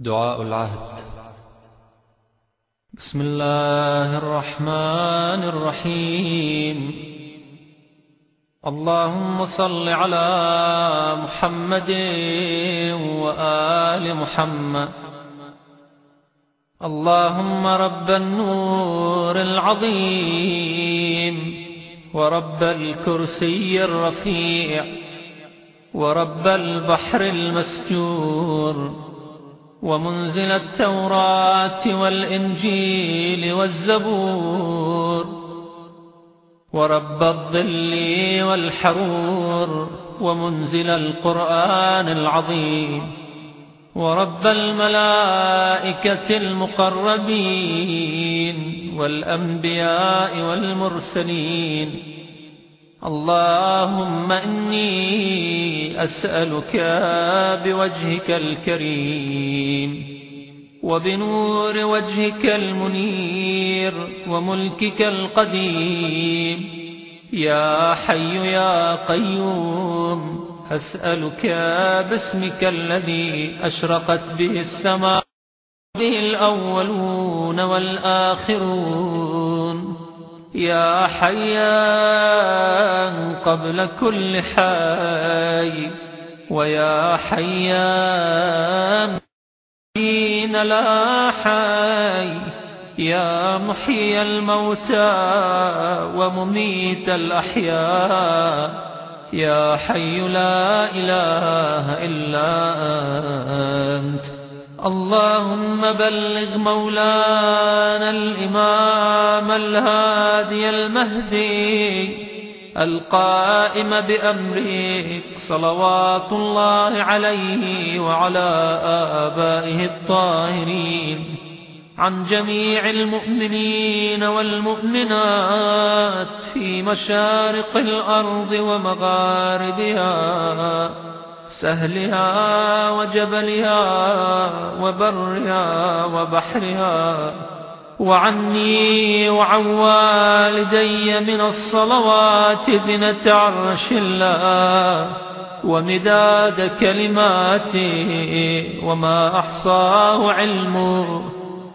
دعاء العهد. بسم الله الرحمن الرحيم. اللهم صل على محمد وآل محمد. اللهم رب النور العظيم ورب الكرسي الرفيع ورب البحر المسجور. ومنزل التوراة والإنجيل والزبور ورب الظل والحرور ومنزل القرآن العظيم ورب الملائكة المقربين والأنبياء والمرسلين اللهم إني أسألك بوجهك الكريم وبنور وجهك المنير وملكك القديم. يا حي يا قيوم أسألك باسمك الذي أشرقت به السماء به الأولون والآخرون. يا حيان قبل كل حي ويا حيان حين لا حي. يا محيي الموتى ومميت الأحياء. يا حي لا إله إلا أنت. اللهم بلغ مولانا الإمام الهادي المهدي القائم بأمرك صلوات الله عليه وعلى آبائه الطاهرين عن جميع المؤمنين والمؤمنات في مشارق الأرض ومغاربها سهلها وجبلها وبرها وبحرها وعني وعن والدي من الصلوات زنة عرش الله ومداد كلماته وما أحصاه علمه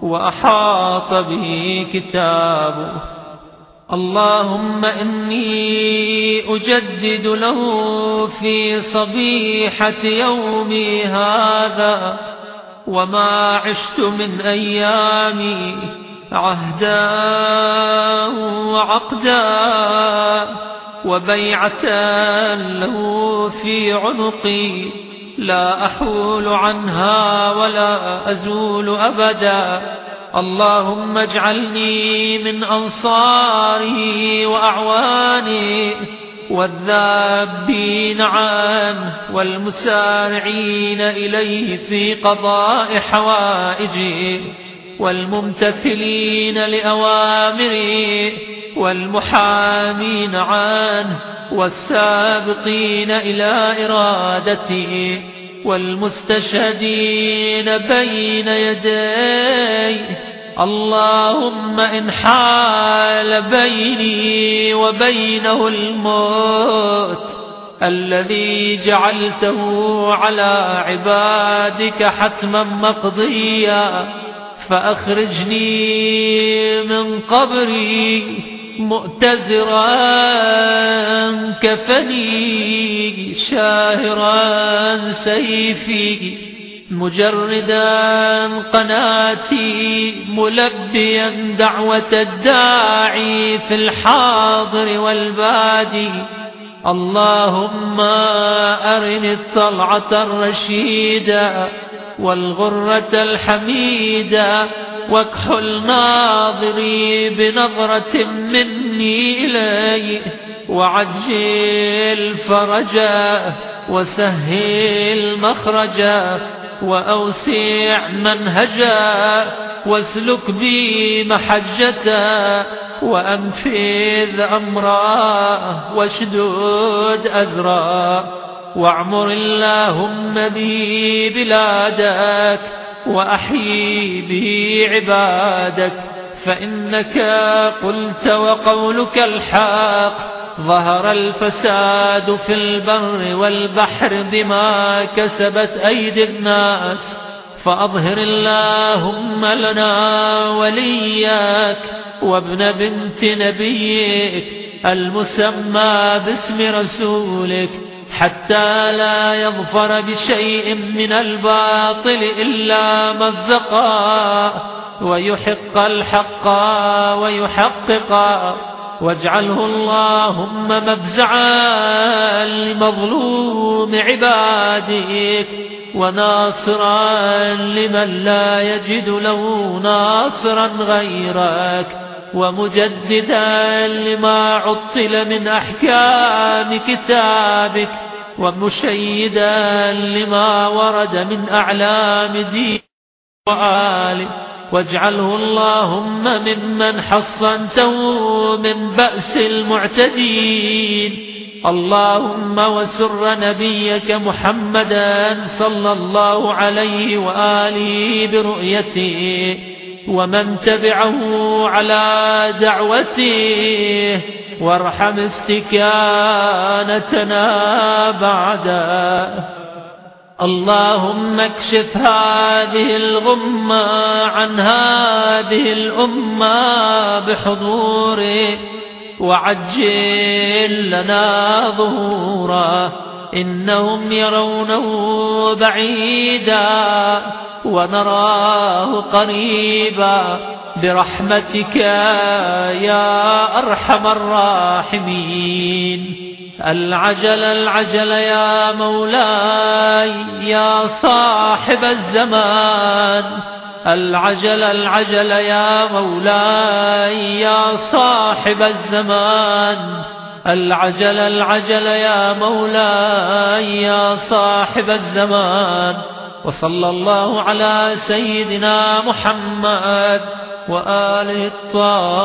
وأحاط به كتابه اللهم إني أجدد له في صبيحة يومي هذا وما عشت من أيامي عهدا وعقدا وبيعة له في عنقي لا أحول عنها ولا أزول أبدا اللهم اجعلني من أنصاره وأعوانه والذابين عنه والمسارعين إليه في قضاء حوائجه والممتثلين لأوامره والمحامين عنه والسابقين إلى إرادته والمستشهدين بين يديه اللهم إن حال بيني وبينه الموت الذي جعلته على عبادك حتما مقضيا فأخرجني من قبري. مؤتزرا كفني شاهرا سيفي مجردا قناتي ملبيا دعوة الداعي في الحاضر والبادي اللهم أرني الطلعة الرشيدة والغرة الحميدة واكحل ناظري بنظرة مني إليه وعجل فرجا وسهل مخرجا وأوسع منهجا واسلك بي محجتا وأنفذ أمرا واشدد أزرا واعمر اللهم بي بلادك وأحيي به عبادك فإنك قلت وقولك الحق. ظهر الفساد في البر والبحر بما كسبت أيدي الناس. فأظهر اللهم لنا ولياك وابن بنت نبيك المسمى باسم رسولك. حتى لا يظفر بشيء من الباطل إلا مزقا ويحق الحق ويحققا واجعله اللهم مفزعا لمظلوم عبادك وناصرا لمن لا يجد له ناصرا غيرك. ومجددا لما عطل من أحكام كتابك ومشيدا لما ورد من أعلام دين وآله واجعله اللهم ممن حصنته من بأس المعتدين. اللهم وسر نبيك محمدا صلى الله عليه وآله برؤيته. ومن تبعه على دعوته وارحم استكانتنا بعده. اللهم اكشف هذه الغمة عن هذه الأمة بحضوره وعجل لنا ظهوره. إنهم يرونه بعيدا ونراه قريبا برحمتك يا أرحم الراحمين. العجل العجل يا مولاي يا صاحب الزمان. العجل العجل يا مولاي يا صاحب الزمان. العجل العجل يا مولاي يا صاحب الزمان. وصلى الله على سيدنا محمد وآله الطاهرين.